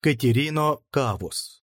Катерино Кавус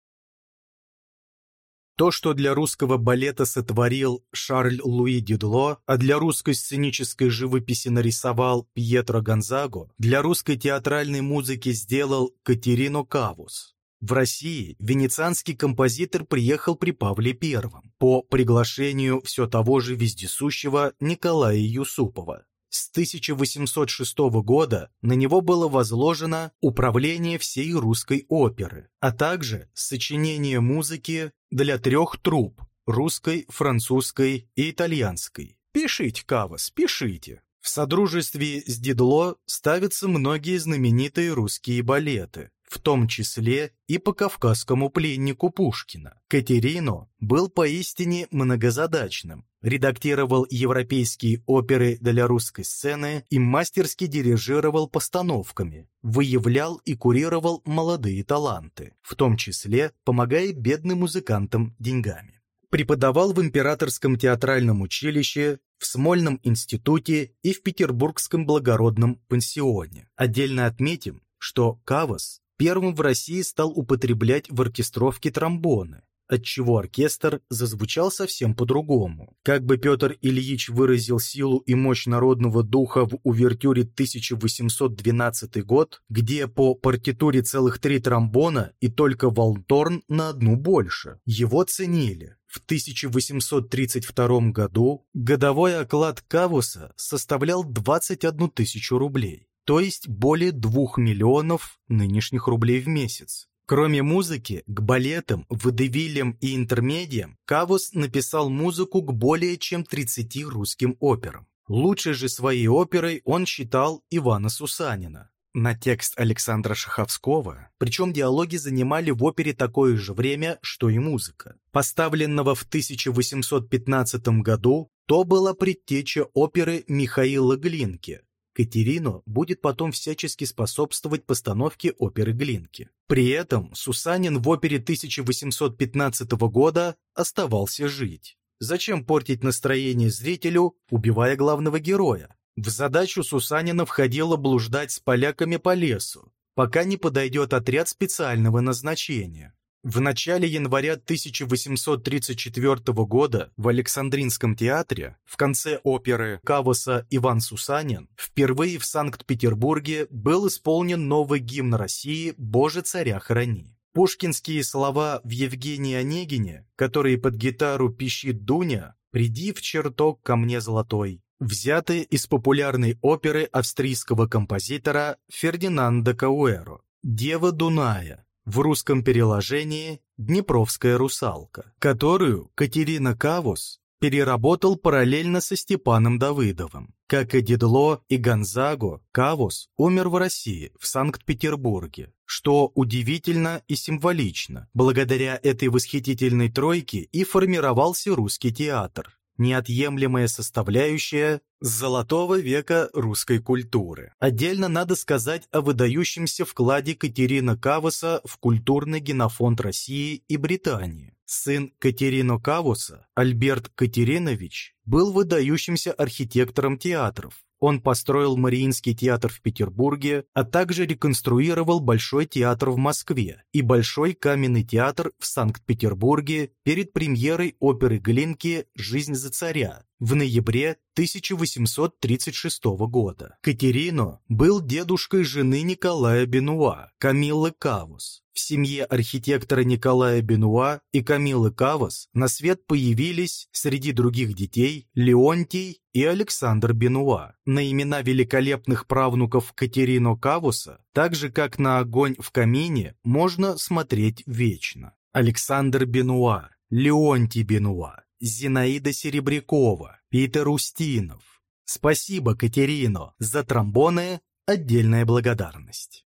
То, что для русского балета сотворил Шарль Луи Дидло, а для русской сценической живописи нарисовал Пьетро Гонзаго, для русской театральной музыки сделал Катерино Кавус. В России венецианский композитор приехал при Павле I по приглашению все того же вездесущего Николая Юсупова. С 1806 года на него было возложено управление всей русской оперы, а также сочинение музыки для трех труп – русской, французской и итальянской. Пишите, Кавас, пишите. В содружестве с Дидло ставятся многие знаменитые русские балеты, в том числе и по кавказскому пленнику Пушкина. Катерино был поистине многозадачным, редактировал европейские оперы для русской сцены и мастерски дирижировал постановками, выявлял и курировал молодые таланты, в том числе помогая бедным музыкантам деньгами. Преподавал в Императорском театральном училище, в Смольном институте и в Петербургском благородном пансионе. Отдельно отметим, что Кавас первым в России стал употреблять в оркестровке тромбоны, отчего оркестр зазвучал совсем по-другому. Как бы Петр Ильич выразил силу и мощь народного духа в увертюре 1812 год, где по партитуре целых три тромбона и только волторн на одну больше. Его ценили. В 1832 году годовой оклад Кавуса составлял 21 тысячу рублей то есть более 2 миллионов нынешних рублей в месяц. Кроме музыки, к балетам, водевилям и интермедиям Кавус написал музыку к более чем 30 русским операм. Лучшей же своей оперой он считал Ивана Сусанина. На текст Александра Шаховского, причем диалоги занимали в опере такое же время, что и музыка. Поставленного в 1815 году, то была предтеча оперы Михаила Глинки, Катерину будет потом всячески способствовать постановке оперы Глинки. При этом Сусанин в опере 1815 года оставался жить. Зачем портить настроение зрителю, убивая главного героя? В задачу Сусанина входило блуждать с поляками по лесу, пока не подойдет отряд специального назначения. В начале января 1834 года в Александринском театре в конце оперы Кавоса «Иван Сусанин» впервые в Санкт-Петербурге был исполнен новый гимн России «Боже, царя храни». Пушкинские слова в Евгении Онегине, которые под гитару пищит Дуня «Приди в чертог ко мне золотой», взяты из популярной оперы австрийского композитора Фердинанда Кауэро «Дева Дуная», в русском переложении «Днепровская русалка», которую Катерина Кавус переработал параллельно со Степаном Давыдовым. Как и Дедло и Гонзаго, Кавус умер в России, в Санкт-Петербурге, что удивительно и символично. Благодаря этой восхитительной тройке и формировался русский театр, неотъемлемая составляющая золотого века русской культуры. Отдельно надо сказать о выдающемся вкладе Катерина Кавуса в культурный генофонд России и Британии. Сын Катерино Кавуса, Альберт Катеринович, был выдающимся архитектором театров, он построил Мариинский театр в Петербурге, а также реконструировал Большой театр в Москве и Большой каменный театр в Санкт-Петербурге перед премьерой оперы Глинки. «Жизнь за царя» в ноябре 1836 года. Катерино был дедушкой жены Николая Бенуа, Камиллы Кавус. В семье архитектора Николая Бенуа и Камиллы Кавус на свет появились среди других детей Леонтий и Александр Бенуа. На имена великолепных правнуков Катерино Кавуса, так же как на огонь в камине, можно смотреть вечно. Александр Бенуа, Леонтий Бенуа, Зинаида Серебрякова, Питер Устинов. Спасибо, Катерино, за тромбоны отдельная благодарность.